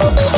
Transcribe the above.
Oh,